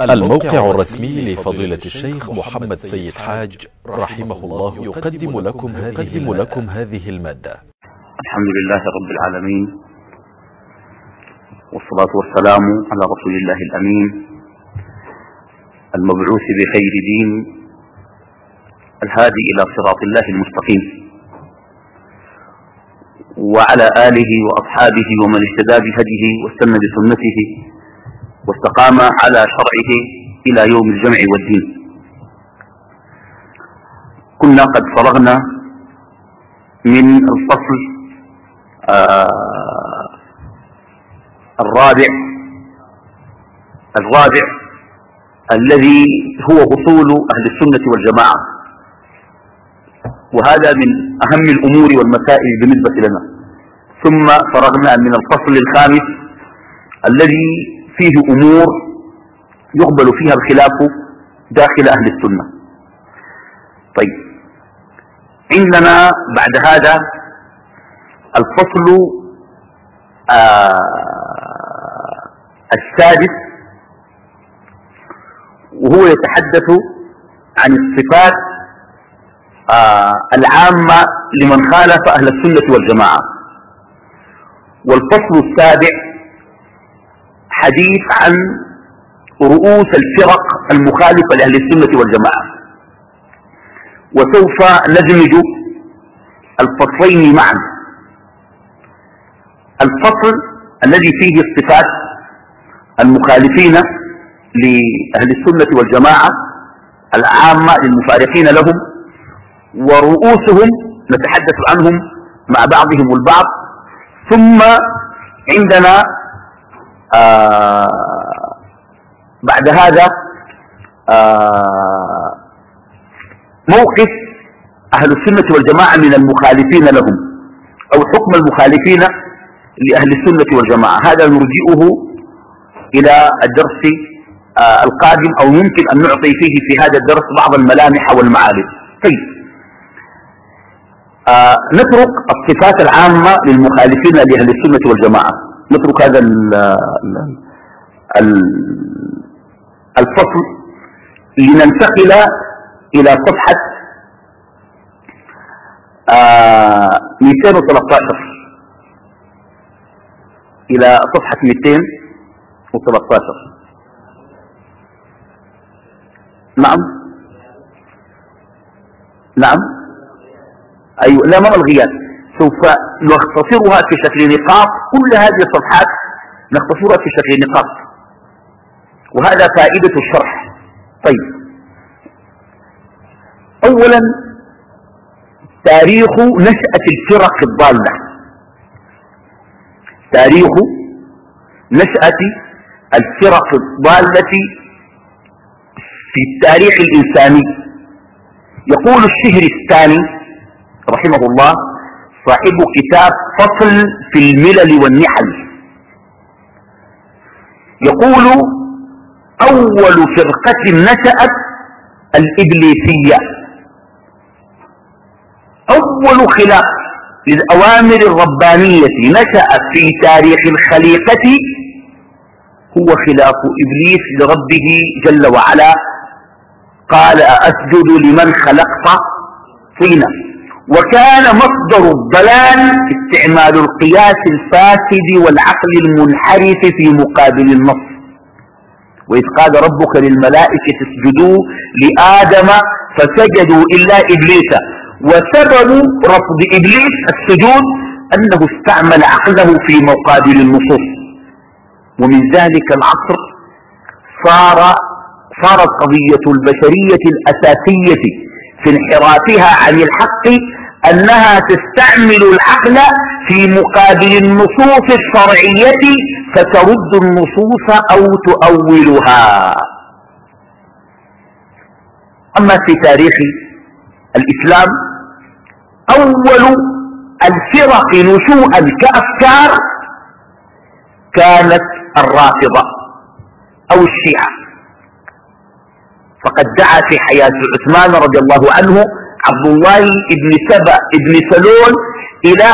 الموقع الرسمي لفضيلة الشيخ محمد سيد حاج رحمه الله يقدم لكم هذه, لكم هذه ا ل م ا د ة الحمد لله رب العالمين والصلاة والسلام على رسول الله الأمين المبعوث بخير دين الهادي إلى صراط الله المستقيم وعلى آله وأصحابه ومن اهتدى بهديه واستنى بسنته واستقام على شرعه إلى يوم الجمع والدين. كنا قد فرغنا من الفصل آه الرابع الرابع الذي هو أصول أهل السنة والجماعة. وهذا من أهم الأمور والمسائل بالنسبة لنا. ثم فرغنا من الفصل الخامس الذي فيه أمور يقبل فيها الخلاف داخل أهل السنة. طيب. عندنا بعد هذا الفصل آه السادس وهو يتحدث عن الصفات آه العامة لمن خالف أهل السنة والجماعة. والفصل السابع حديث عن رؤوس الفرق المخالفة لأهل السنة والجماعة. وسوف ندمج الفصلين معا. الفصل الذي فيه الصفات المخالفين لأهل السنة والجماعة العامة للمفارقين لهم ورؤوسهم نتحدث عنهم مع بعضهم البعض. ثم عندنا آه بعد هذا آه موقف أهل السنة والجماعة من المخالفين لهم أو حكم المخالفين لأهل السنة والجماعة. هذا نرجئه إلى الدرس آه القادم أو يمكن أن نعطي فيه في هذا الدرس بعض الملامح والمعالم طيب. آه نترك الصفات العامة للمخالفين لأهل السنة والجماعة. نترك هذا الفصل لننتقل إلى صفحة آه 213 إلى صفحة 213 نعم. نعم. أيوة لا ما الغيات سوف نختصرها في شكل نقاط. كل هذه الصفحات نختصرها في شكل نقاط. وهذا فائدة الشرح. طيب. أولا تاريخ نشأة الفرق الضالة. تاريخ نشأة الفرق الضالة في التاريخ الإنساني. يقول الشهر الثاني رحمه الله صاحب كتاب فصل في الملل والنحل. يقول أول فرقة نشأت الإبليسية. أول خلاف للأوامر الربانية نشأ في تاريخ الخليقة هو خلاف إبليس لربه جل وعلا. قال أسجد لمن خلقت طينا. وكان مصدر الضلال استعمال القياس الفاسد والعقل المنحرف في مقابل النص. وإذ قال ربك للملائكة اسجدوا لآدم فسجدوا إلا إبليس. وسبب رفض إبليس السجود أنه استعمل عقله في مقابل النصوص. ومن ذلك العصر صار صارت قضية البشرية الأساسية في انحرافها عن الحق أنها تستعمل العقل في مقابل النصوص الشرعية فترد النصوص أو تؤولها. أما في تاريخ الإسلام أول الفرق نشوءا كأفكار كانت الرافضة أو الشيعة. فقد دعا في حياة عثمان رضي الله عنه عبد الله بن سبأ بن سلول إلى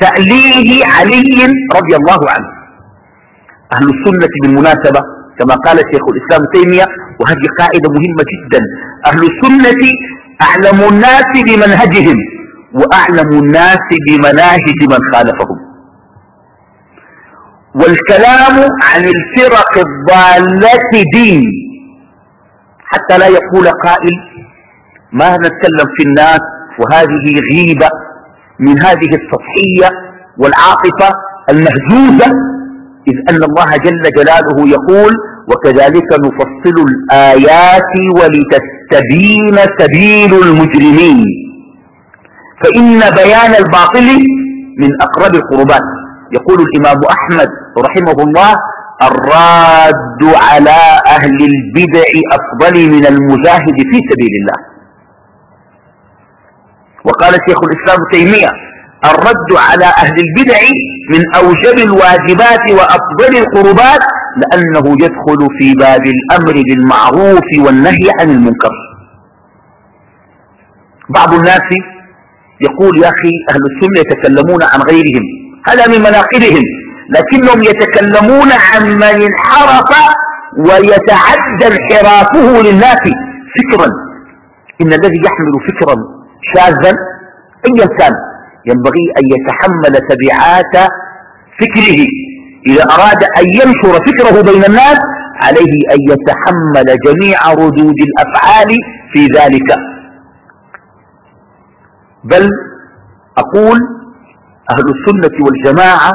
تأليه علي رضي الله عنه. أهل السنة بالمناسبة كما قال شيخ الإسلام تيمية وهذه قاعدة مهمة جدا. أهل السنة أعلم الناس بمنهجهم وأعلم الناس بمناهج من خالفهم. والكلام عن الفرق الضالة دين حتى لا يقول قائل ما نتكلم في الناس وهذه غيبة من هذه السطحية والعاطفة المهزوزة إذ أن الله جل جلاله يقول وكذلك نفصل الآيات ولتستبين سبيل المجرمين. فإن بيان الباطل من أقرب القربات. يقول الإمام أحمد رحمه الله الراد على أهل البدع أفضل من المجاهد في سبيل الله. وقال شيخ الإسلام تيمية الرد على أهل البدع من أوجب الواجبات وأفضل القربات لأنه يدخل في باب الأمر بالمعروف والنهي عن المنكر. بعض الناس يقول يا أخي أهل السنة يتكلمون عن غيرهم هذا من مناقبهم لكنهم يتكلمون عن من انحرف ويتعدى انحرافه للناس فكرا. إن الذي يحمل فكرا شاذا أيا كان. ينبغي أن يتحمل تبعات فكره. إذا أراد أن ينشر فكره بين الناس عليه أن يتحمل جميع ردود الأفعال في ذلك. بل أقول أهل السنة والجماعة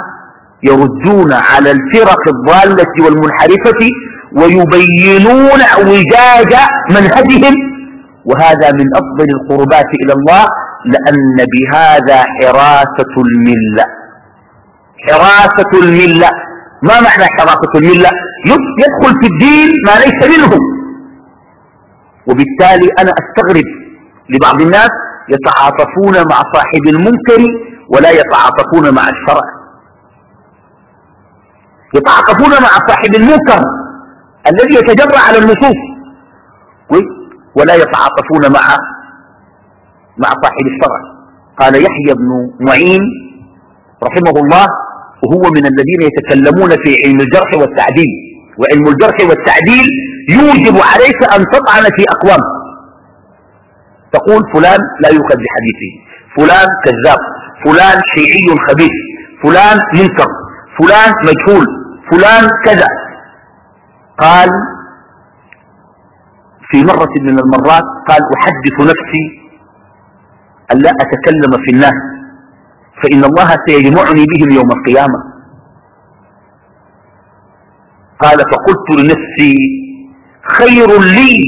يردون على الفرق الضالة والمنحرفة ويبينون أعوجاج منهجهم وهذا من أفضل القربات إلى الله لأن بهذا حراسة الملة. حراسة الملة. ما معنى حراسة الملة؟ يدخل في الدين ما ليس منه. وبالتالي أنا أستغرب لبعض الناس يتعاطفون مع صاحب المنكر ولا يتعاطفون مع الشرع. يتعاطفون مع صاحب المنكر الذي يتجرع على النصوص. ولا يتعاطفون مع مع صاحب الشرع. قال يحيى بن معين رحمه الله وهو من الذين يتكلمون في علم الجرح والتعديل وعلم الجرح والتعديل يوجب عليك أن تطعن في أقوام. تقول فلان لا يؤخذ بحديثه فلان كذاب فلان شيعي خبيث فلان منكر فلان مجهول فلان كذا. قال في مرة من المرات قال أحدث نفسي أن لا أتكلم في الناس فإن الله سيجمعني بهم يوم القيامة. قال فقلت لنفسي خير لي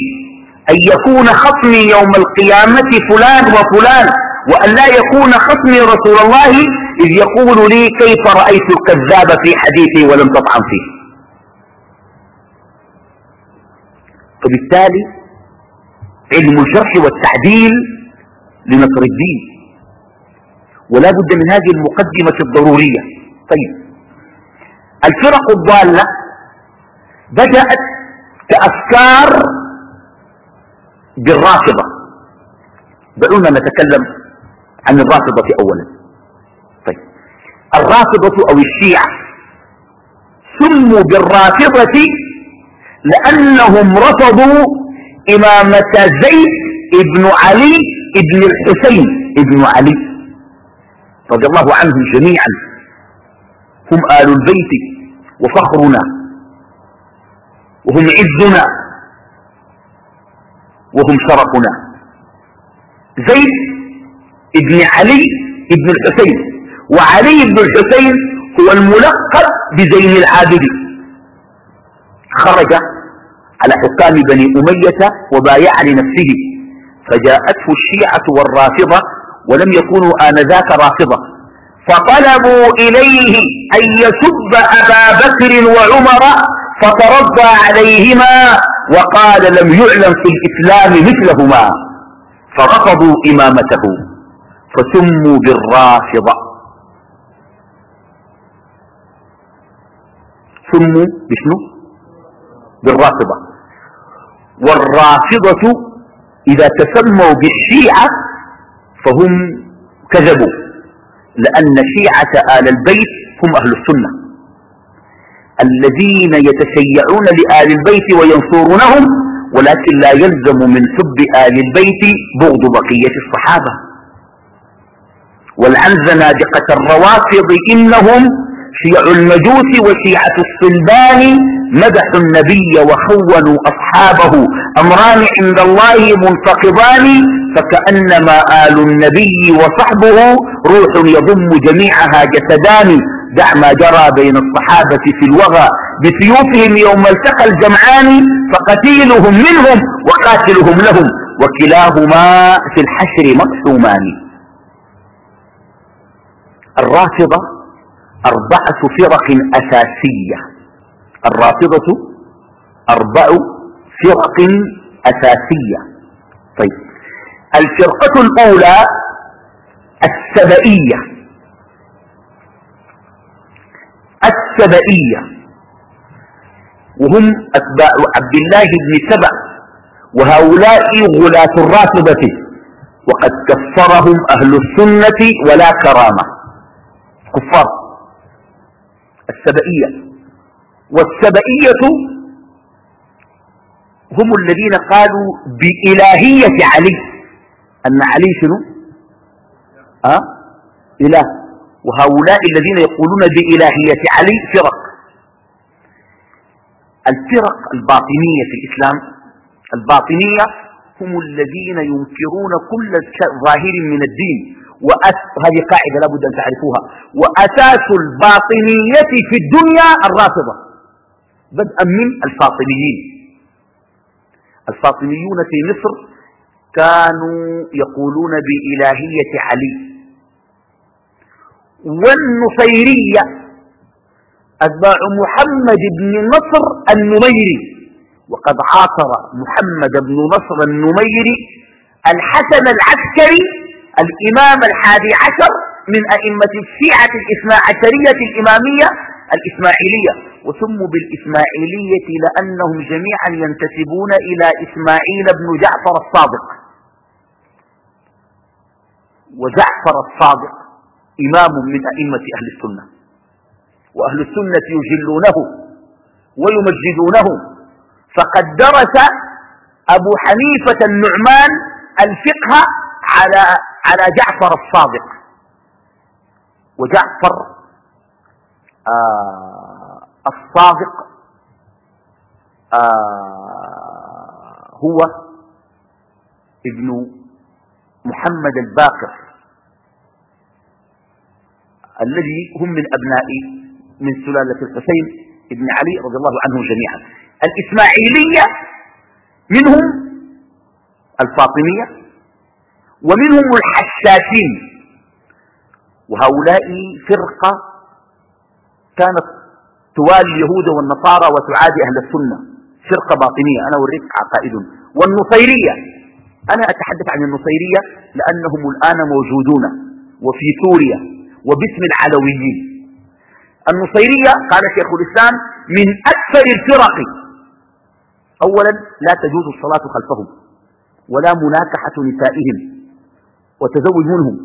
أن يكون خصمي يوم القيامة فلان وفلان وأن لا يكون خصمي رسول الله إذ يقول لي كيف رأيت الكذاب في حديثي ولم تطعن فيه. فبالتالي علم الجرح والتعديل لنصر الدين. ولا بد من هذه المقدمة الضرورية. طيب. الفرق الضالة بدأت كأفكار بالرافضة. دعونا نتكلم عن الرافضة أولا. طيب. الرافضة أو الشيعة سموا بالرافضة لأنهم رفضوا إمامة زيد ابن علي ابن الحسين ابن علي رضي الله عنهم جميعا. هم آل البيت وفخرنا وهم عزنا وهم شرفنا زيد ابن علي ابن الحسين وعلي بن الحسين هو الملقب بزين العابدين. خرج على حكام بني أمية وبايع لنفسه فجاءته الشيعة والرافضة ولم يكونوا آنذاك رافضة. فطلبوا إليه أن يسب أبا بكر وعمر فترضى عليهما وقال لم يعلم في الإسلام مثلهما. فرفضوا إمامته فسموا بالرافضة. سموا بشنو؟ بالرافضة. والرافضة إذا تسموا بالشيعة فهم كذبوا لأن شيعة آل البيت هم أهل السنة. الذين يتشيعون لآل البيت وينصرونهم ولكن لا يلزم من حب آل البيت بغض بقية الصحابة. والعن زنادقة الروافض إنهم شيع المجوس وشيعة الصلبان مدحوا النبي وخونوا أصحابه. أمران عند الله منتقضان فكأنما آل النبي وصحبه روح يضم جميعها جسدان. دع ما جرى بين الصحابة في الوغى. بسيوفهم يوم التقى الجمعان فقتيلهم منهم وقاتلهم لهم. وكلاهما في الحشر مقسومان. الرافضة أربعة فرق أساسية. الرافضة أربع فرق أساسية. طيب. الفرقة الأولى السبئية. السبئية. وهم أتباع عبد الله بن سبع وهؤلاء غلاة الرافضة. وقد كفرهم أهل السنة ولا كرامة. كفار. السبئية. والسبئية هم الذين قالوا بإلهية علي. أن علي شنو؟ أه؟ إله. وهؤلاء الذين يقولون بإلهية علي فرق. الفرق الباطنية في الإسلام الباطنية هم الذين ينكرون كل ظاهر من الدين. وهذه قاعدة لابد أن تعرفوها. وأساس الباطنية في الدنيا الرافضة. بدءا من الفاطميين. الفاطميون في مصر كانوا يقولون بإلهية علي. والنصيرية أتباع محمد بن نصر النميري. وقد عاصر محمد بن نصر النميري الحسن العسكري الإمام الحادي عشر من أئمة الشيعة الاثنا عشرية الإمامية الإسماعيلية. وسموا بالإسماعيلية لأنهم جميعا ينتسبون إلى إسماعيل بن جعفر الصادق. وجعفر الصادق إمام من أئمة أهل السنة. وأهل السنة يجلونه ويمجدونه. فقد درس أبو حنيفة النعمان الفقه على على جعفر الصادق. وجعفر آه الصادق آه هو ابن محمد الباقر الذي هم من أبناء من سلالة الحسين بن علي رضي الله عنهم جميعا. الإسماعيلية منهم الفاطمية ومنهم الحشاشين. وهؤلاء فرقة كانت توالي اليهود والنصارى وتعادي أهل السنة. فرقة باطنية. أنا أوريك عقائد. والنصيرية. أنا أتحدث عن النصيرية لأنهم الآن موجودون. وفي سوريا. وباسم العلويين. النصيرية قال شيخ الإسلام من أكثر الفرق. أولا لا تجوز الصلاة خلفهم. ولا مناكحة نسائهم. وتزوج منهم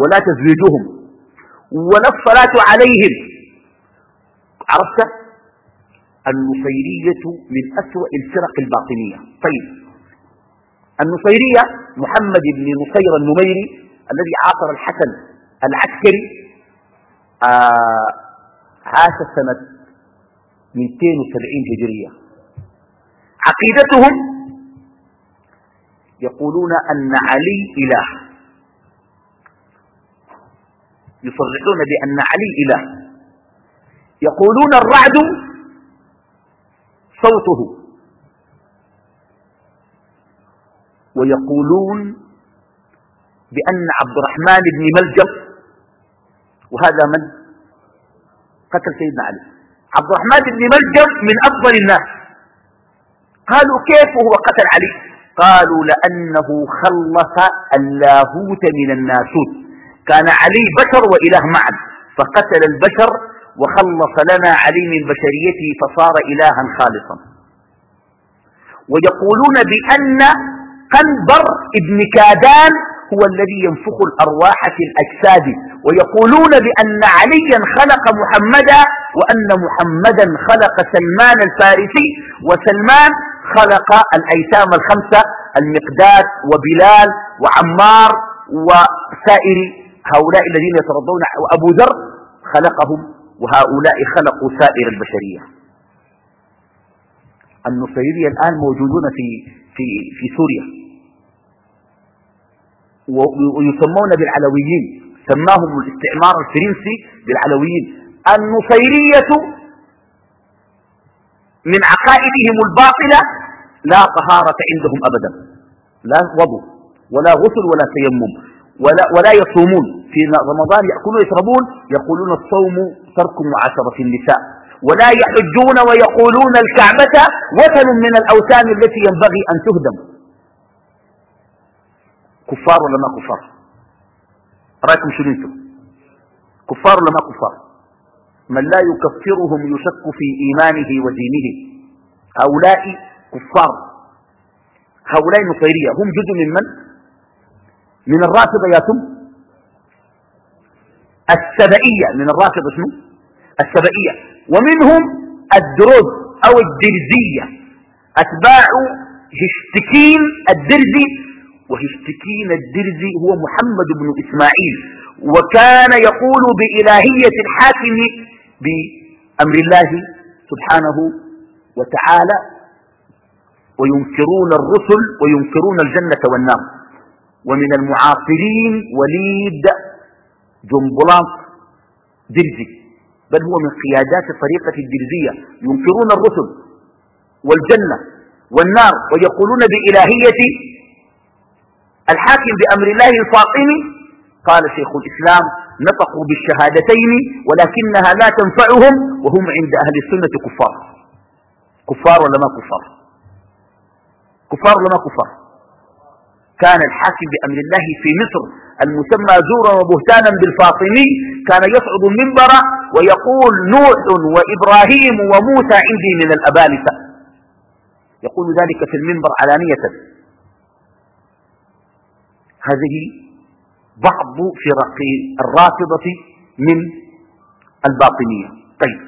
ولا تزويجهم. ولا الصلاة عليهم. عرفت؟ النصيرية من أسوأ الفرق الباطنية. طيب. النصيرية محمد بن نصير النميري الذي عاصر الحسن العسكري آه عاش سنة 270 هجرية. عقيدتهم يقولون أن علي إله. يصرحون بأن علي إله. يقولون الرعد صوته. ويقولون بأن عبد الرحمن بن ملجم وهذا من؟ قتل سيدنا علي. عبد الرحمن بن ملجم من أفضل الناس. قالوا كيف هو قتل علي؟ قالوا لأنه خلص اللاهوت من الناسوت. كان علي بشر وإله معا فقتل البشر وخلص لنا علي من بشريته فصار إلها خالصا. ويقولون بأن قنبر ابن كادان هو الذي ينفخ الأرواح في الأجساد ويقولون بأن عليا خلق محمدا وأن محمدا خلق سلمان الفارسي وسلمان خلق الأيتام الخمسة المقداد وبلال وعمار وسائر هؤلاء الذين يترضون وأبو ذر خلقهم. وهؤلاء خلقوا سائر البشرية. النصيرية الآن موجودون في, في, في سوريا. ويسمون بالعلويين. سماهم الاستعمار الفرنسي بالعلويين. النصيرية من عقائدهم الباطلة لا طهارة عندهم أبدا. لا وضوء ولا غسل ولا تيمم. ولا, ولا يصومون. في رمضان يأكلون ويشربون يقولون الصوم ترك معاشرة النساء. ولا يحجون ويقولون الكعبة وثن من الأوثان التي ينبغي أن تهدم. كفار ولا ما كفار؟ رأيكم شنو أنتم؟ كفار ولا ما كفار؟ من لا يكفرهم يشك في إيمانه ودينه. هؤلاء كفار. هؤلاء نصيرية. هم جزء من من؟ من الرافضة ياتم السبئية. من الرافضة شنو؟ السبئية. ومنهم الدروز أو الدرزية. أتباع هشتكين الدرزي وهشتكين الدرزي هو محمد بن إسماعيل. وكان يقول بإلهية الحاكم بأمر الله سبحانه وتعالى وينكرون الرسل وينكرون الجنة والنار. ومن المعاصرين وليد جنبلاط درزي بل هو من قيادات الطريقة الدرزية ينكرون الرسل والجنة والنار ويقولون بإلهية الحاكم بأمر الله الفاطمي قال شيخ الإسلام نطقوا بالشهادتين ولكنها لا تنفعهم وهم عند أهل السنة كفار. كفار ولا ما كفار؟ كفار ولا ما كفار؟ كان الحاكم بأمر الله في مصر المسمى زورا وبهتانا بالفاطمي كان يصعد المنبر ويقول نوح وإبراهيم وموسى عندي من الأبالسة يقول ذلك في المنبر علانية. هذه بعض فرق الرافضة من الباطنية. طيب.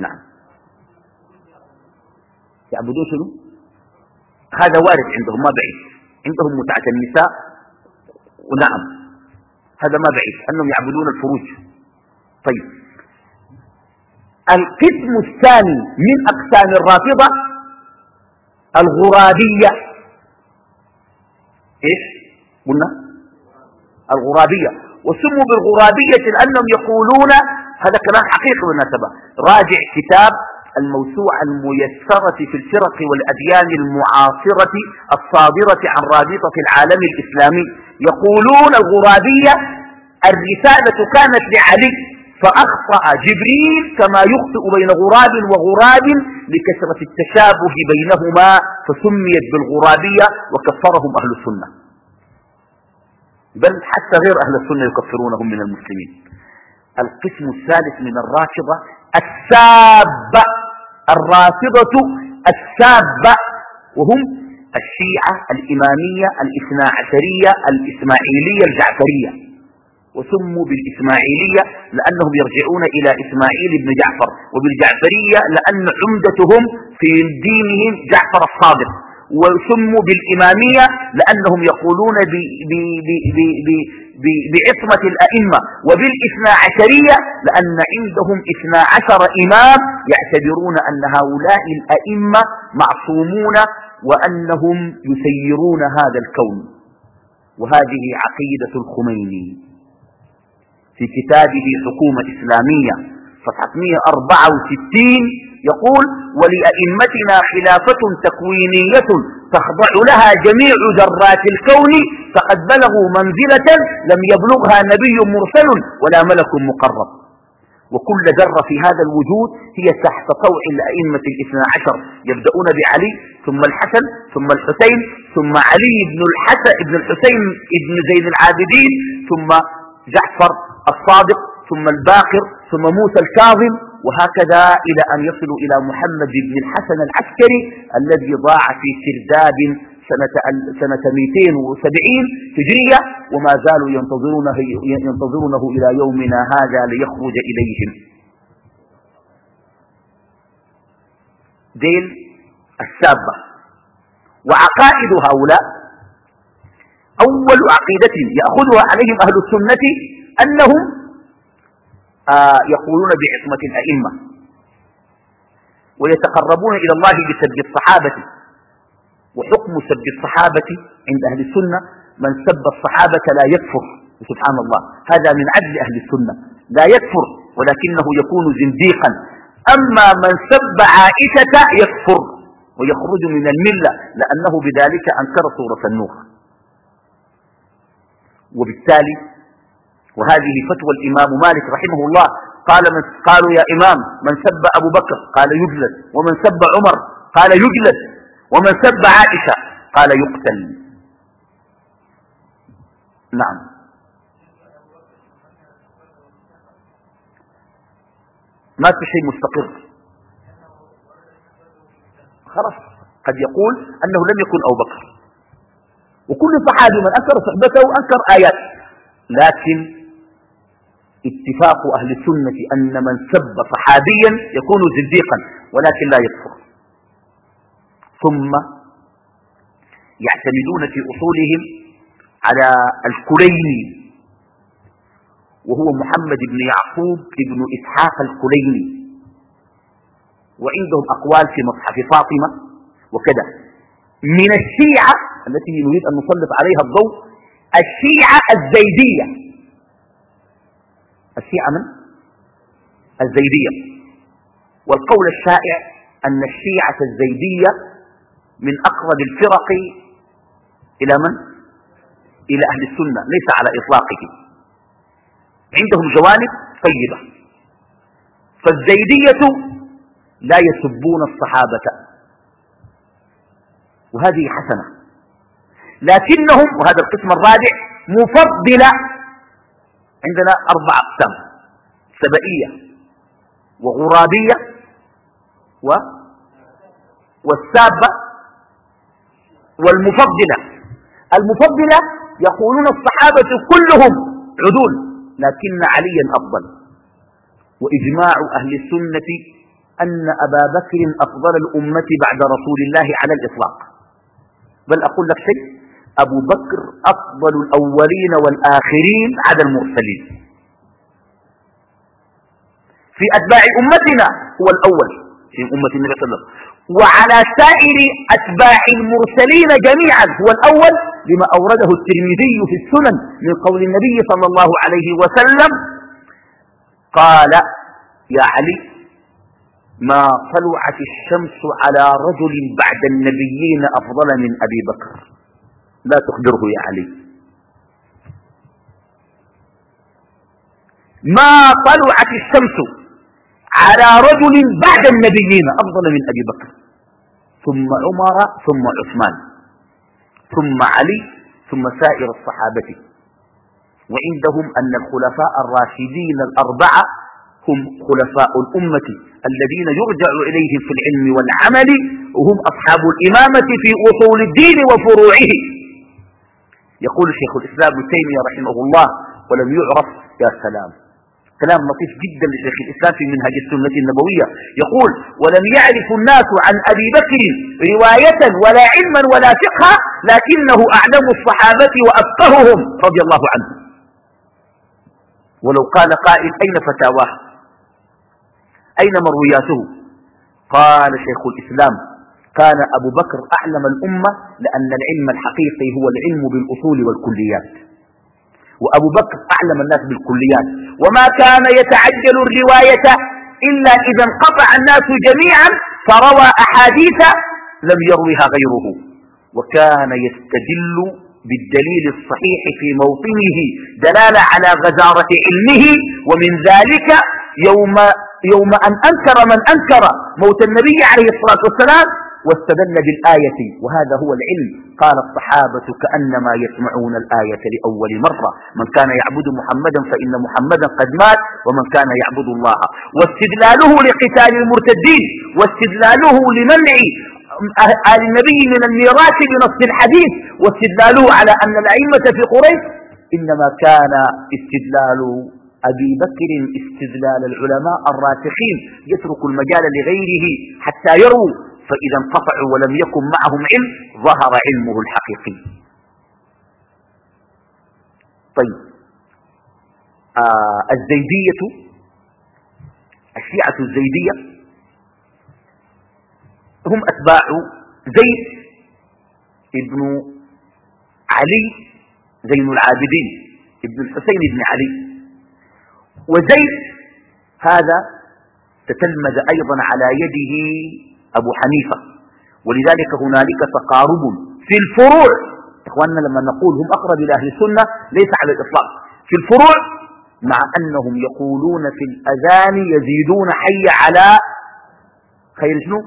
نعم. يعبدون شنو هذا وارد عندهم ما بعيد. عندهم متعة النساء؟ ونعم هذا ما بعيد أنهم يعبدون الفروج. طيب. القسم الثاني من أقسام الرافضة الغرابية. إيش؟ قلنا. الغرابية. وسموا بالغرابية لأنهم يقولون هذا كلام حقيقي بالمناسبة. راجع كتاب الموسوعة الميسرة في الفرق والأديان المعاصرة الصادرة عن رابطة العالم الإسلامي. يقولون الغرابية الرسالة كانت لعلي فأخطأ جبريل كما يخطئ بين غراب وغراب لكثرة التشابه بينهما فسميت بالغرابية وكفرهم أهل السنة. بل حتى غير أهل السنة يكفرونهم من المسلمين. القسم الثالث من الرافضة السابة. الرافضة السابة وهم الشيعة الإمامية الاثنا عشرية الإسماعيلية الجعفرية. وسموا بالإسماعيلية لأنهم يرجعون إلى إسماعيل بن جعفر وبالجعفرية لأن عمدتهم في دينهم جعفر الصادق. وسموا بالإمامية لأنهم يقولون بعصمة الأئمة وبالإثنى عشرية لأن عندهم إثنى عشر إمام يعتبرون أن هؤلاء الأئمة معصومون وأنهم يسيرون هذا الكون. وهذه عقيدة الخميني في كتابه حكومة إسلامية صفحة 164 يقول ولأئمتنا خلافة تكوينية تخضع لها جميع ذرات الكون فقد بلغوا منزلة لم يبلغها نبي مرسل ولا ملك مقرب. وكل ذرة في هذا الوجود هي تحت طوع الأئمة الاثنى عشر يبدأون بعلي ثم الحسن ثم الحسين ثم علي بن الحسن بن الحسين بن زين العابدين ثم جعفر الصادق ثم الباقر ثم موسى الكاظم وهكذا إلى أن يصلوا إلى محمد بن الحسن العسكري الذي ضاع في سرداب سنة, سنة 270 هجرية وما زالوا ينتظرونه, ينتظرونه إلى يومنا هذا ليخرج إليهم. ديل السابة. وعقائد هؤلاء أول عقيدة يأخذها عليهم أهل السنة أنهم يقولون بعصمة الأئمة ويتقربون إلى الله بسب الصحابة. وحكم سب الصحابة عند أهل السنة من سب الصحابة لا يكفر. سبحان الله. هذا من عدل أهل السنة. لا يكفر ولكنه يكون زنديقا. أما من سب عائشة يكفر ويخرج من الملة لأنه بذلك أنكر صورة النور وبالتالي وهذه فتوى الإمام مالك رحمه الله. قال من قالوا يا إمام من سب أبو بكر؟ قال يجلد. ومن سب عمر؟ قال يجلد. ومن سب عائشة؟ قال يقتل. نعم. ما في شيء مستقر. خلاص. قد يقول أنه لم يكن أبو بكر. وكل صحابي من أنكر صحبته أنكر آيات. لكن اتفاق أهل السنة أن من سب صحابيا يكون زنديقا ولكن لا يكفر. ثم يعتمدون في أصولهم على الكليني وهو محمد بن يعقوب بن إسحاق الكليني. وعندهم أقوال في مصحف فاطمة وكذا. من الشيعة التي نريد أن نسلط عليها الضوء الشيعة الزيدية. الشيعة من؟ الزيدية والقول الشائع أن الشيعة الزيدية من أقرب الفرق إلى من؟ إلى أهل السنة ليس على إطلاقه عندهم جوانب طيبة فالزيدية لا يسبون الصحابة وهذه حسنة لكنهم وهذا القسم الرابع مفضلة عندنا أربع أقسام. سبئية وغرابية و والسابة والمفضلة. المفضلة يقولون الصحابة كلهم عدول لكن عليا أفضل. وإجماع أهل السنة أن أبا بكر أفضل الأمة بعد رسول الله على الإطلاق. بل أقول لك شيء أبو بكر أفضل الأولين والآخرين على المرسلين. في أتباع أمتنا هو الأول. في أمة النبي صلى الله عليه وسلم. وعلى سائر أتباع المرسلين جميعا هو الأول لما أورده الترمذي في السنن من قول النبي صلى الله عليه وسلم قال يا علي ما طلعت الشمس على رجل بعد النبيين أفضل من أبي بكر. لا تخبره يا علي. ما طلعت الشمس على رجل بعد النبيين أفضل من أبي بكر. ثم عمر ثم عثمان ثم علي ثم سائر الصحابة. وعندهم أن الخلفاء الراشدين الأربعة هم خلفاء الأمة الذين يرجع إليهم في العلم والعمل وهم أصحاب الإمامة في أصول الدين وفروعه. يقول شيخ الإسلام ابن تيمية رحمه الله ولم يعرف يا سلام. كلام لطيف جدا لشيخ الإسلام في منهج السنة النبوية. يقول ولم يعرف الناس عن أبي بكر رواية ولا علما ولا فقها لكنه أعلم الصحابة وأفقههم. رضي الله عنه. ولو قال قائل أين فتاواه؟ أين مروياته؟ قال شيخ الإسلام كان أبو بكر أعلم الأمة لأن العلم الحقيقي هو العلم بالأصول والكليات. وأبو بكر أعلم الناس بالكليات. وما كان يتعجل الرواية إلا إذا انقطع الناس جميعا فروى أحاديث لم يروها غيره. وكان يستدل بالدليل الصحيح في موطنه دلالة على غزارة علمه ومن ذلك يوم, يوم أن أنكر من أنكر موت النبي عليه الصلاة والسلام واستدل بالآية وهذا هو العلم. قال الصحابة كأنما يسمعون الآية لأول مرة. من كان يعبد محمدا فإن محمدا قد مات ومن كان يعبد الله. واستدلاله لقتال المرتدين واستدلاله لمنع آل النبي من الميراث بنص الحديث واستدلاله على أن الأئمة في قريش. إنما كان استدلال أبي بكر استدلال العلماء الراسخين يترك المجال لغيره حتى يروا فإذا انقطعوا ولم يكن معهم علم ظهر علمه الحقيقي. طيب. آه الزيدية الشيعة الزيدية هم أتباع زيد ابن علي زين العابدين ابن الحسين بن علي. وزيد هذا تتلمذ أيضا على يده أبو حنيفة. ولذلك هنالك تقارب في الفروع. إخواننا لما نقول هم أقرب إلى أهل السنة ليس على الإطلاق. في الفروع مع أنهم يقولون في الأذان يزيدون حي على خير شنو؟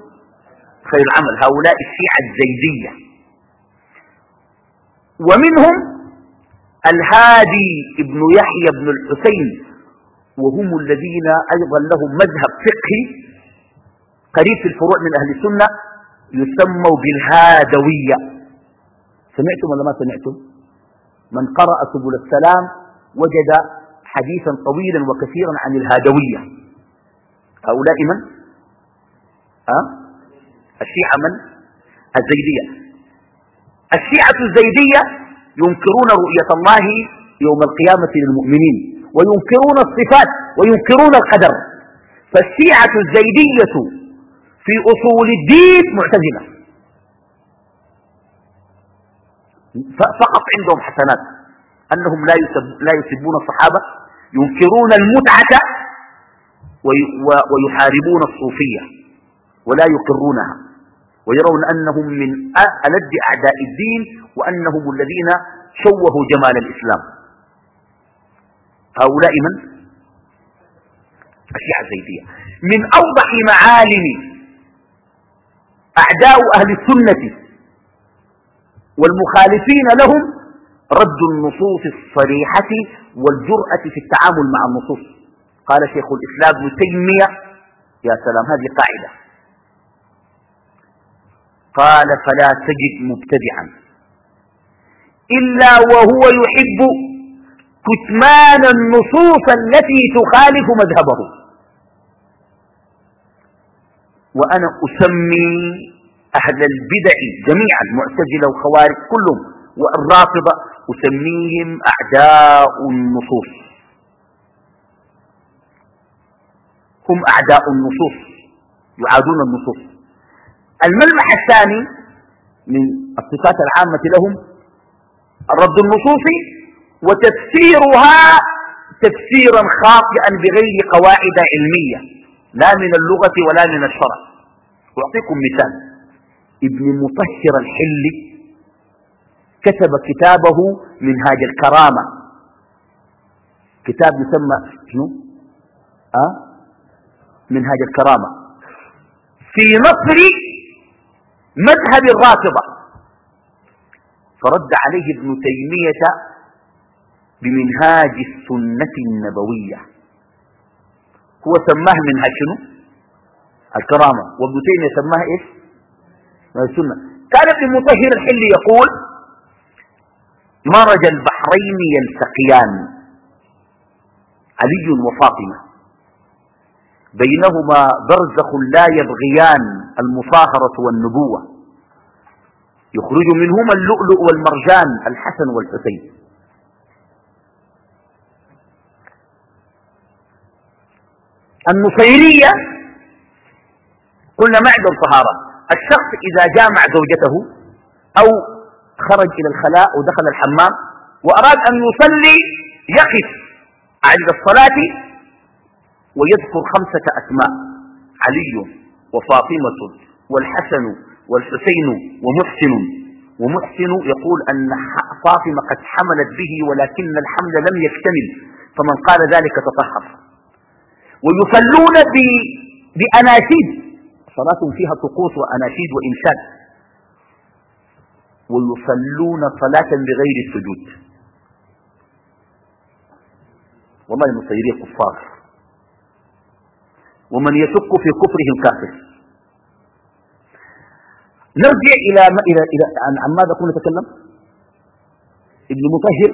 خير العمل. هؤلاء الشيعة الزيدية. ومنهم الهادي ابن يحيى بن الحسين. وهم الذين أيضا لهم مذهب فقهي. قريب في الفروع من أهل السنة يسموا بالهادوية. سمعتم ولا ما سمعتم؟ من قرأ سبل السلام وجد حديثا طويلا وكثيرا عن الهادوية. هؤلاء من؟ أه؟ الشيعة من؟ الزيدية. الشيعة الزيدية ينكرون رؤية الله يوم القيامة للمؤمنين وينكرون الصفات وينكرون القدر. فالشيعة الزيدية في أصول الدين معتزلة. فقط عندهم حسنات. أنهم لا لا يسبون الصحابة ينكرون المتعة ويحاربون الصوفية ولا يقرونها ويرون أنهم من ألد أعداء الدين وأنهم الذين شوهوا جمال الإسلام. هؤلاء من؟ الشيعة الزيدية من أوضح معالم أعداء أهل السنة والمخالفين لهم رد النصوص الصريحة والجرأة في التعامل مع النصوص. قال شيخ الإسلام ابن تيمية يا سلام هذه قاعدة. قال فلا تجد مبتدعا إلا وهو يحب كتمان النصوص التي تخالف مذهبه. وأنا أسمي أهل البدع جميعا معتزلة وخوارج كلهم والرافضة أسميهم أعداء النصوص. هم أعداء النصوص يعادون النصوص. الملمح الثاني من الصفات العامة لهم الرد النصوصي وتفسيرها تفسيرا خاطئا بغير قواعد علمية. لا من اللغة ولا من الشرع. أعطيكم مثال. ابن مطهر الحلي كتب كتابه منهاج الكرامة. كتاب يسمى شنو؟ أه؟ منهاج الكرامة. في نصر مذهب الرافضة. فرد عليه ابن تيمية بمنهاج السنة النبوية. هو سماه منهاج شنو؟ الكرامة. وابن تيمية سماه إيش؟ السنة. كان ابن مطهر الحلي يقول مرج البحرين يلتقيان. علي وفاطمة. بينهما برزخ لا يبغيان المصاهرة والنبوة. يخرج منهما اللؤلؤ والمرجان الحسن والحسين. النصيرية قلنا ما عندهم طهارة. الشخص إذا جامع زوجته أو خرج إلى الخلاء ودخل الحمام وأراد أن يصلي يقف عند الصلاة ويذكر خمسة أسماء علي وفاطمة والحسن والحسين ومحسن. ومحسن يقول أن فاطمة قد حملت به ولكن الحمل لم يكتمل فمن قال ذلك تطهر. ويصلون بأناشيد. صلاة فيها طقوس وأناشيد وإنشاد. ويصلون صلاة بغير السجود. والله المصيرين كفار. ومن يشك في كفرهم كافر. نرجع إلى ما إلى إلى عن, عن ماذا كنا نتكلم؟ ابن مطهر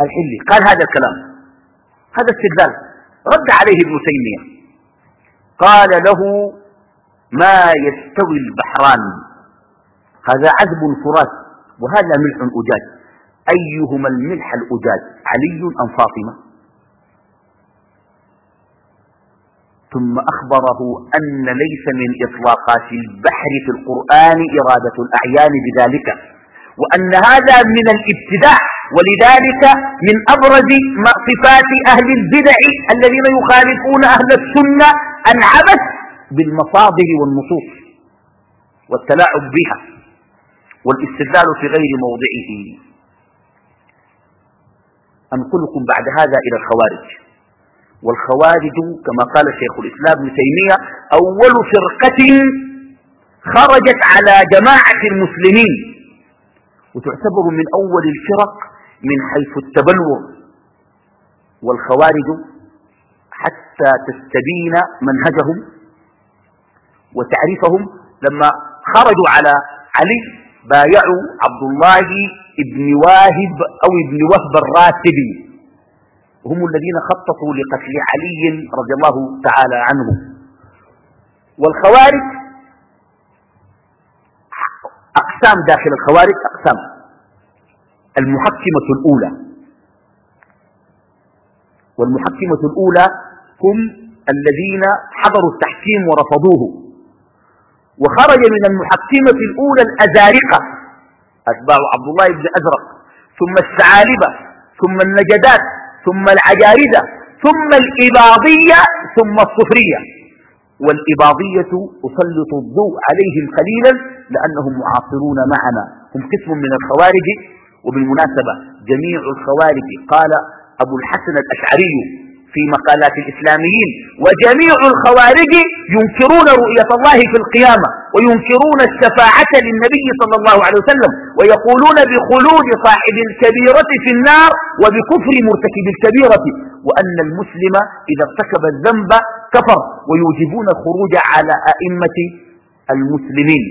الحلي. قال هذا الكلام. هذا استدلال. رد عليه ابن تيمية. قال له ما يستوي البحران؟ هذا عذب فرات وهذا ملح أجاج. أيهما الملح الأجاج؟ علي أم فاطمة؟ ثم أخبره أن ليس من إطلاقات البحر في القرآن إرادة الأعيان بذلك وأن هذا من الابتداع ولذلك من أبرز صفات أهل البدع الذين يخالفون أهل السنة العبث بالمصادر والنصوص والتلاعب بها والاستدلال في غير موضعه. أنقلكم بعد هذا إلى الخوارج. والخوارج كما قال شيخ الإسلام ابن تيمية أول فرقة خرجت على جماعة المسلمين. وتعتبر من أول الفرق من حيث التبلور والخوارج حتى تستبين منهجهم وتعرفهم لما خرجوا على علي بايعوا عبد الله بن واهب أو ابن وهب الراتبي. هم الذين خططوا لقتل علي رضي الله تعالى عنه. والخوارج أقسام داخل الخوارج أقسام. المحكمة الأولى. والمحكمة الأولى هم الذين حضروا التحكيم ورفضوه. وخرج من المحكمة الأولى الأزارقة أتباع عبد الله بن أزرق ثم الثعالبة ثم النجدات ثم العجارزة ثم الإباضية ثم الصفرية. والإباضية أسلط الضوء عليهم قليلا لأنهم معاصرون معنا. هم قسم من الخوارج وبالمناسبة جميع الخوارج قال أبو الحسن الأشعري في مقالات الإسلاميين وجميع الخوارج ينكرون رؤية الله في القيامة وينكرون الشفاعة للنبي صلى الله عليه وسلم ويقولون بخلود صاحب الكبيرة في النار وبكفر مرتكب الكبيرة وأن المسلم إذا ارتكب الذنب كفر ويوجبون الخروج على أئمة المسلمين.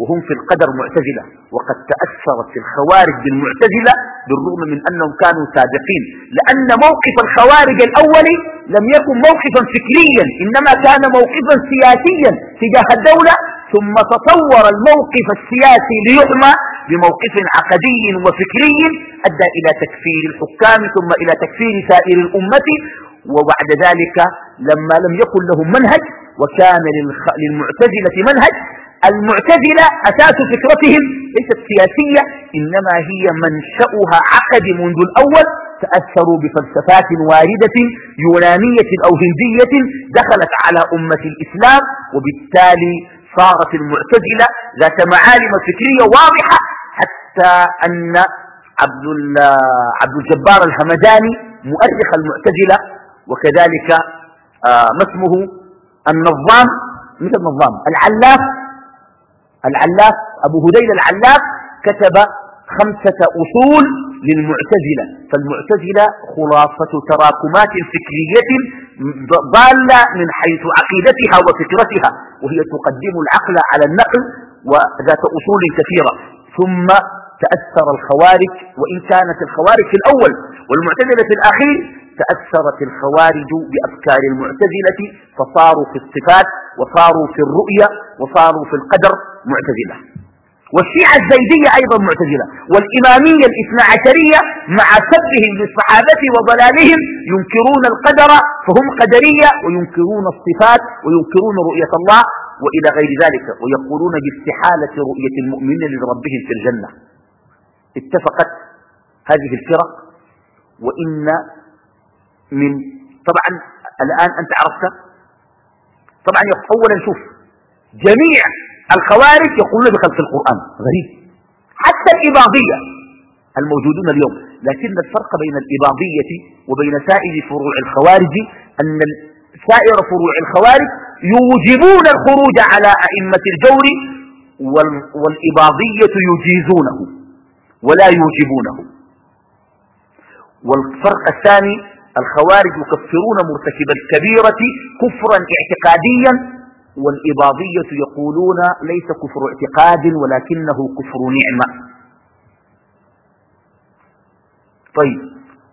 وهم في القدر معتزلة. وقد تأثرت الخوارج بالمعتزلة بالرغم من أنهم كانوا سابقين. لأن موقف الخوارج الأول لم يكن موقفا فكريا إنما كان موقفا سياسيا تجاه الدولة ثم تطور الموقف السياسي ليحمى بموقف عقدي وفكري أدى إلى تكفير الحكام ثم إلى تكفير سائر الأمة. وبعد ذلك لما لم يكن لهم منهج وكان للمعتزلة منهج المعتزلة أساس فكرتهم ليست سياسية إنما هي منشأها عقد منذ الأول تأثروا بفلسفات واردة يونانية أو هندية دخلت على أمة الإسلام وبالتالي صارت المعتزلة ذات معالم فكرية واضحة حتى أن عبد, عبد الجبار الهمداني مؤرخ المعتزلة وكذلك آه، ما اسمه؟ النظام مثل النظام العلاف العلاف أبو هذيل العلاف كتب خمسة أصول للمعتزلة. فالمعتزلة خلاصة تراكمات فكرية ضالة من حيث عقيدتها وفكرتها وهي تقدم العقل على النقل وذات أصول كثيرة. ثم تأثر الخوارج وإن كانت الخوارج في الأول والمعتزلة في الأخير تأثرت الخوارج بأفكار المعتزلة فصاروا في الصفات وصاروا في الرؤية وصاروا في القدر معتزلة. والشيعة الزيدية أيضا معتزلة والإمامية الاثنى عشرية مع سبهم للصحابة وضلالهم ينكرون القدر فهم قدرية وينكرون الصفات وينكرون رؤية الله وإلى غير ذلك ويقولون باستحالة رؤية المؤمنين لربهم في الجنة. اتفقت هذه الفرق وإن من طبعا الآن أنت عرفت. طبعا أولا شوف جميع الخوارج يقولون بخلق القرآن. غريب. حتى الإباضية الموجودون اليوم. لكن الفرق بين الإباضية وبين سائر فروع الخوارج أن سائر فروع الخوارج يوجبون الخروج على أئمة الجور والإباضية يجيزونه ولا يوجبونه. والفرق الثاني الخوارج يكفرون مرتكب الكبيرة كفرا اعتقاديا والإباضية يقولون ليس كفر اعتقاد ولكنه كفر نعمة. طيب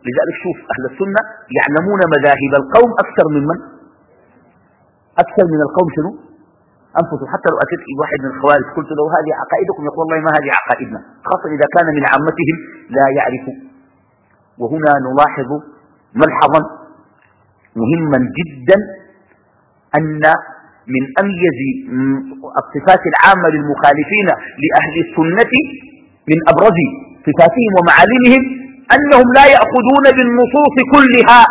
لذلك شوف أهل السنة يعلمون مذاهب القوم أكثر من من؟ أكثر من القوم شنو؟ أنفسهم. حتى لو أتيت واحد من الخوارج قلت له هذه عقائدكم يقول والله ما هذه عقائدنا خاصة إذا كان من عامتهم لا يعرف وهنا نلاحظ ملحظا مهما جدا أن من أميز الصفات العامة للمخالفين لأهل السنة من أبرز صفاتهم ومعالمهم أنهم لا يأخذون بالنصوص كلها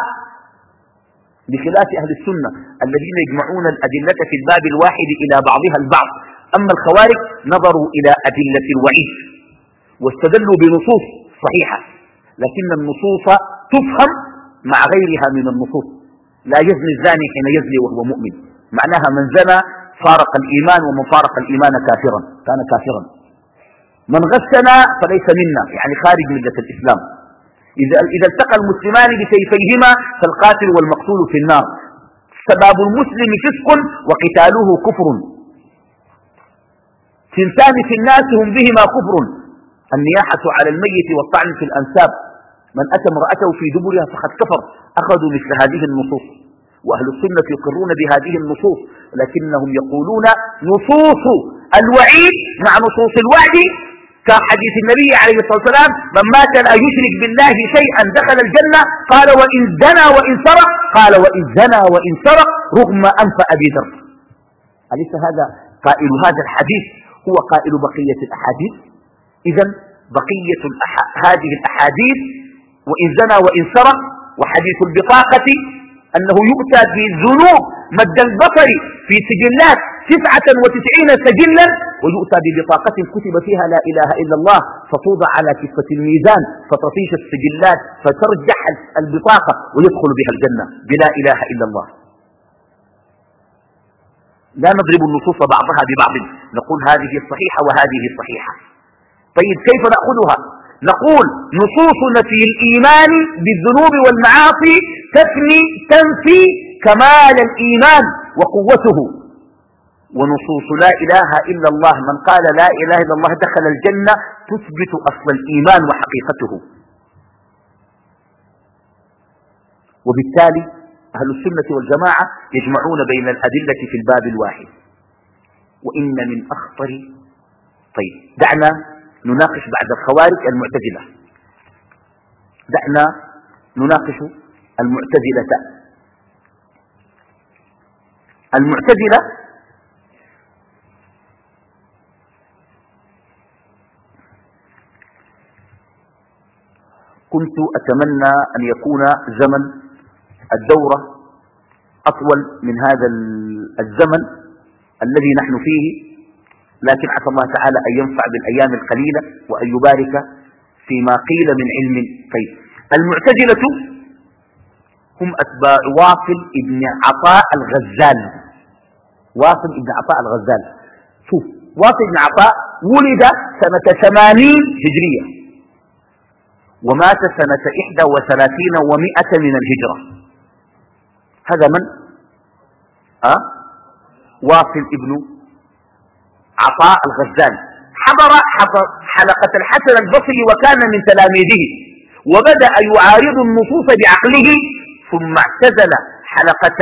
بخلاف أهل السنة الذين يجمعون الأدلة في الباب الواحد إلى بعضها البعض. أما الخوارج نظروا إلى أدلة الوعيد واستدلوا بنصوص صحيحة لكن النصوص تفهم مع غيرها من النصوص. لا يزني الزاني حين يزني وهو مؤمن. معناها من زنى فارق الإيمان ومن فارق الإيمان كافرا. كان كافرا. من غسنا فليس منا يعني خارج ملة الإسلام. إذا, إذا التقى المسلمان بسيفيهما فالقاتل والمقتول في النار. سباب المسلم فسق وقتاله كفر. ثنتان في الناس هم بهما كفر. النياحة على الميت والطعن في الأنساب. من أتى امرأته في دبرها فقد كفر. أخذوا مثل هذه النصوص. وأهل السنة يقرون بهذه النصوص. لكنهم يقولون نصوص الوعيد مع نصوص الوعد. كحديث النبي عليه الصلاة والسلام من مات لا يشرك بالله شيئا دخل الجنة قال وإن زنى وإن سرق قال وإن زنى وإن سرق رغم أنف أبي ذر. أليس هذا قائل هذا الحديث؟ هو قائل بقية الأحاديث. إذا بقية هذه الأحاديث وإن زنى وإن سرق وحديث البطاقة أنه يؤتى بالذنوب مد البصر في سجلات تسعة وتسعين سجلا ويؤتى ببطاقة كتب فيها لا إله إلا الله فتوضع على كفة الميزان فتطيش السجلات فترجح البطاقة ويدخل بها الجنة بلا إله إلا الله. لا نضرب النصوص بعضها ببعض نقول هذه الصحيحة وهذه الصحيحة طيب كيف نأخذها؟ نقول نصوص نفي الإيمان بالذنوب والمعاصي تفني تنفي كمال الإيمان وقوته. ونصوص لا إله إلا الله من قال لا إله إلا الله دخل الجنة تثبت أصل الإيمان وحقيقته. وبالتالي أهل السنة والجماعة يجمعون بين الأدلة في الباب الواحد. وإن من أخطر طيب دعنا نناقش بعد الخوارج المعتزلة. دعنا نناقش المعتزلة. المعتزلة كنت أتمنى أن يكون زمن الدورة أطول من هذا الزمن الذي نحن فيه لكن عسى الله تعالى أن ينفع بالأيام القليلة وأن يبارك فيما قيل من علم طيب المعتزلة هم أتباع واصل ابن عطاء الغزال. واصل ابن عطاء الغزال. شوف واصل ابن عطاء ولد سنة ثمانين هجرية ومات سنة إحدى وثلاثين ومائة من الهجرة. هذا من؟ أه؟ واصل ابن عطاء الغزال. حضر, حضر حلقة الحسن البصري وكان من تلاميذه وبدأ يعارض النصوص بعقله ثم اعتزل حلقة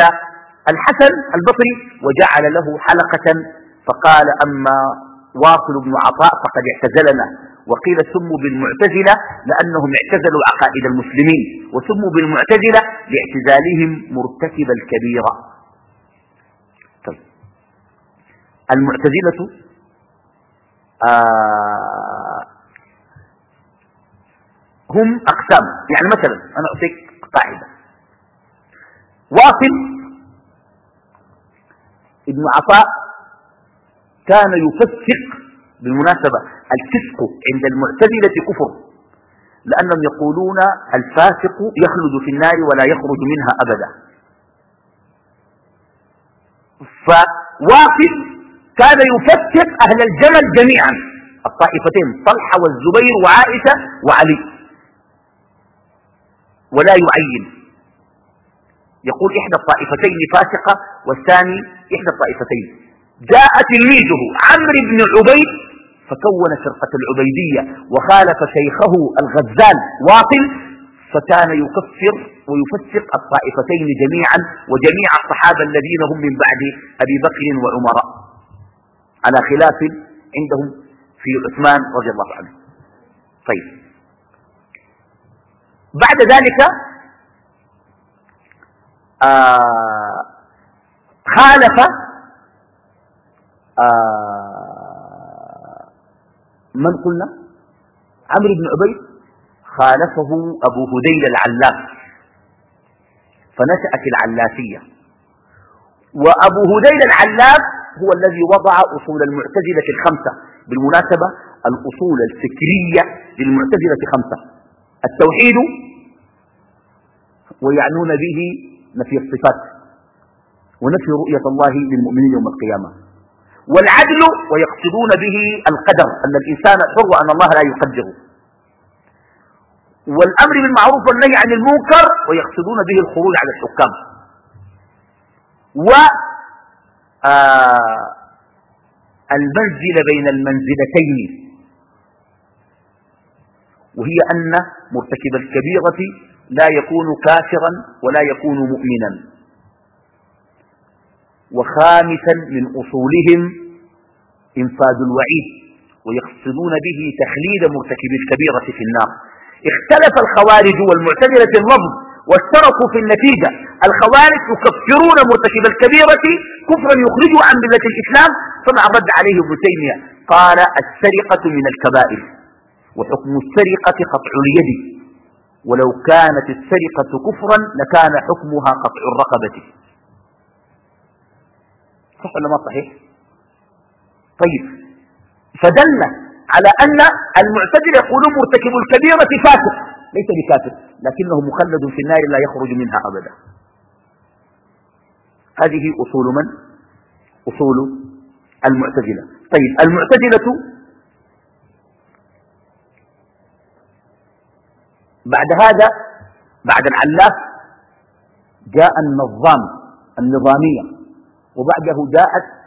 الحسن البصري وجعل له حلقة فقال أما واصل بن عطاء فقد اعتزلنا. وقيل سموا بالمعتزلة لأنهم اعتزلوا عقائد المسلمين وسموا بالمعتزلة لاعتزالهم مرتكب الكبيرة. طيب. المعتزلة آه هم أقسام. يعني مثلا أنا أعطيك قاعدة. واصل ابن عطاء كان يفسق بالمناسبة الفسق عند المعتزلة كفر لأنهم يقولون الفاسق يخلد في النار ولا يخرج منها أبدا. فواقف كان يفسق أهل الجمل جميعا. الطائفتين طلحة والزبير وعائشة وعلي. ولا يعين. يقول إحدى الطائفتين فاسقة والثاني إحدى الطائفتين. جاء تلميذه عمرو بن عبيد فكون فرقة العبيدية وخالف شيخه الغزال واصل فكان يكفر ويفسق الطائفتين جميعا وجميع الصحابة الذين هم من بعد أبي بكر وعمر. على خلاف عندهم في عثمان رضي الله عنه. طيب. بعد ذلك آه خالف آه من قلنا؟ عمرو بن عبيد خالفه أبو هديل العلاف فنشأت العلافية. وأبو هديل العلاف هو الذي وضع أصول المعتزلة الخمسة. بالمناسبة الأصول الفكرية للمعتزلة خمسة. التوحيد ويعنون به نفي الصفات ونفي رؤية الله للمؤمنين يوم القيامة. والعدل ويقصدون به القدر أن الإنسان حر وأن الله لا يقدره والأمر بالمعروف والنهي عن المنكر ويقصدون به الخروج على الحكام. و آه المنزلة بين المنزلتين. وهي أن مرتكب الكبيرة لا يكون كافرا ولا يكون مؤمنا. وخامسا من أصولهم إنفاذ الوعيد ويقصدون به تخليد مرتكب الكبيرة في النار. اختلف الخوارج والمعتزلة اللفظ واشتركوا في النتيجة. الخوارج يكفرون مرتكب الكبيرة كفرا يخرجه عن ملة الإسلام فمع رد عليه ابن تيمية قال السرقة من الكبائر وحكم السرقة قطع اليد. ولو كانت السرقة كفرا لكان حكمها قطع الرقبة. صح ولا ما صحيح؟ طيب فدل على أن المعتزلة يقولون مرتكب الكبيرة فاسق. ليس بكافر لكنه مخلد في النار لا يخرج منها أبدا هذه أصول من؟ أصول المعتزلة طيب المعتزلة بعد هذا بعد العلاف جاء النظام النظامية وبعده جاءت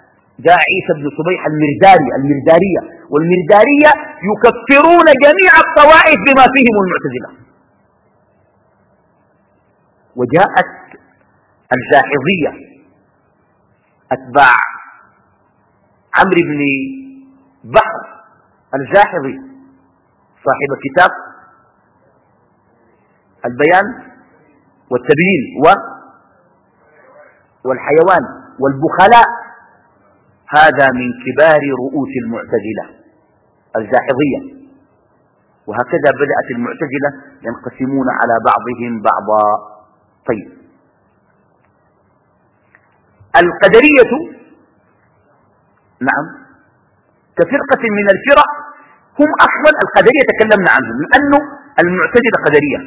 جاء عيسى بن صبيح المرداري المردارية. والمردارية يكفرون جميع الطوائف بما فيهم المعتزلة. وجاءت الجاحظية أتباع عمرو بن بحر الجاحظي صاحب كتاب البيان والتبيين و والحيوان والبخلاء. هذا من كبار رؤوس المعتزلة الجاحظية. وهكذا بدأت المعتزلة ينقسمون على بعضهم بعضا. طيب. القدرية نعم كفرقة من الفرق هم أصلا القدرية تكلمنا عنهم لأنه المعتزلة قدرية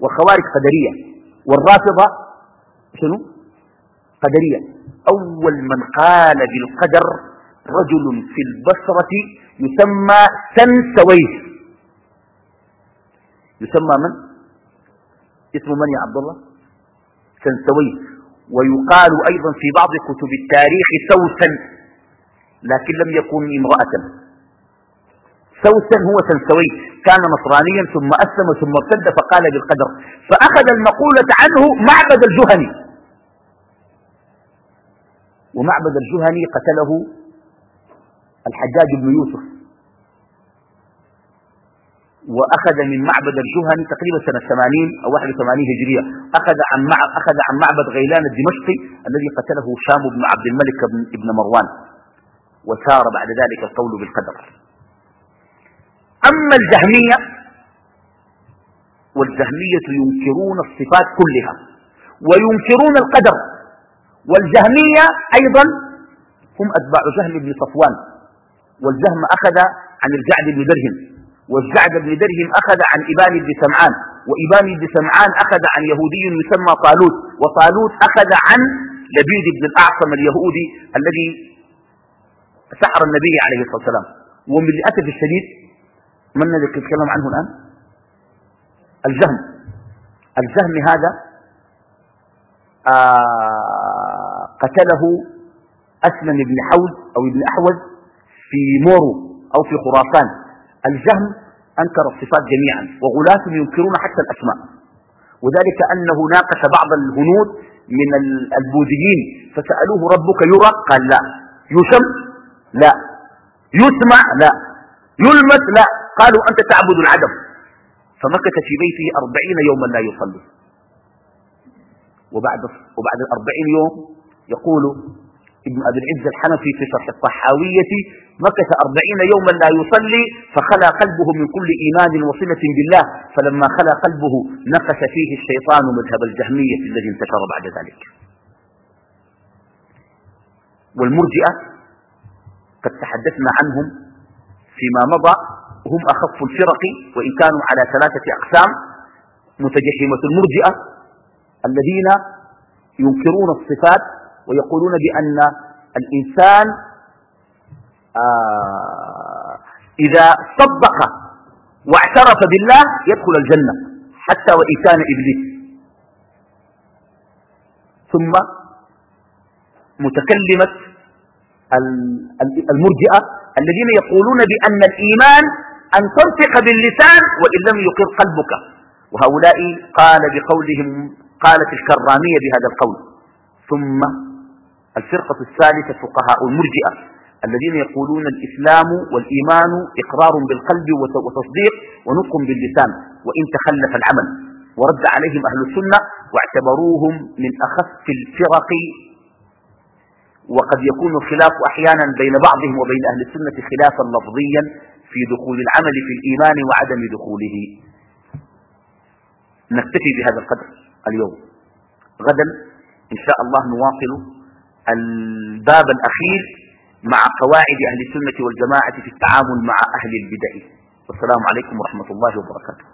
والخوارج قدرية والرافضة شنو؟ قدرية. أول من قال بالقدر رجل في البصرة يسمى سنسويه. يسمى من؟ اسمه من يا عبد الله؟ سنسويه. ويقال أيضا في بعض كتب التاريخ سوسن لكن لم يكن امرأة. سوسن هو سنسوي كان نصرانيا ثم أسلم ثم ارتد فقال بالقدر. فأخذ المقولة عنه معبد الجهني. ومعبد الجهني قتله الحجاج بن يوسف. وأخذ من معبد الجهني تقريبا سنة 80 أو 81 هجرية. أخذ عن أخذ عن معبد غيلان الدمشقي الذي قتله شام بن عبد الملك بن مروان. وسار بعد ذلك القول بالقدر. أما الجهمية والجهمية ينكرون الصفات كلها وينكرون القدر. والجهمية أيضا هم أتباع جهم بن صفوان والجهم أخذ عن الجعد بن درهم والجعد بن درهم أخذ عن إبان بن سمعان وإبان بن سمعان أخذ عن يهودي يسمى طالوت وطالوت أخذ عن لبيد بن الأعصم اليهودي الذي سحر النبي عليه الصلاة والسلام. ومن للأسف الشديد من الذي يتكلم عنه الآن؟ الجهم. الجهم هذا آه قتله أسلم بن حوز أو ابن أحوز في مورو أو في خراسان. الجهم أنكر الصفات جميعا وغلاة ينكرون حتى الأسماء. وذلك أنه ناقش بعض الهنود من البوذيين فسألوه ربك يرى؟ قال لا. يسم لا. يسمع؟ لا. يلمس؟ لا. قالوا أنت تعبد العدم. فمكث في بيته أربعين يوما لا يصلي. وبعد, وبعد الأربعين يوم يقول ابن أبي العز الحنفي في شرح الطحاوية مكث أربعين يوما لا يصلي فخلى قلبه من كل إيمان وصلة بالله فلما خلى قلبه نقش فيه الشيطان مذهب الجهمية الذي انتشر بعد ذلك. والمرجئة قد تحدثنا عنهم فيما مضى هم أخف الفرق وإن كانوا على ثلاثة أقسام. متجهمة المرجئة الذين ينكرون الصفات ويقولون بأن الإنسان آه إذا صدق واعترف بالله يدخل الجنة حتى وإن كان إبليس. ثم متكلمة المرجئة الذين يقولون بأن الإيمان أن تنطق باللسان وإن لم يقر قلبك. وهؤلاء قال بقولهم قالت الكرامية بهذا القول. ثم الفرقة الثالثة فقهاء المرجئة الذين يقولون الإسلام والإيمان إقرار بالقلب وتصديق ونطق باللسان وإن تخلف العمل. ورد عليهم أهل السنة واعتبروهم من أخف الفرق وقد يكون الخلاف أحيانا بين بعضهم وبين أهل السنة خلافا لفظيا في دخول العمل في الإيمان وعدم دخوله. نكتفي بهذا القدر اليوم. غدا إن شاء الله نواصل الباب الأخير مع قواعد أهل السنة والجماعة في التعامل مع أهل البدع. والسلام عليكم ورحمة الله وبركاته.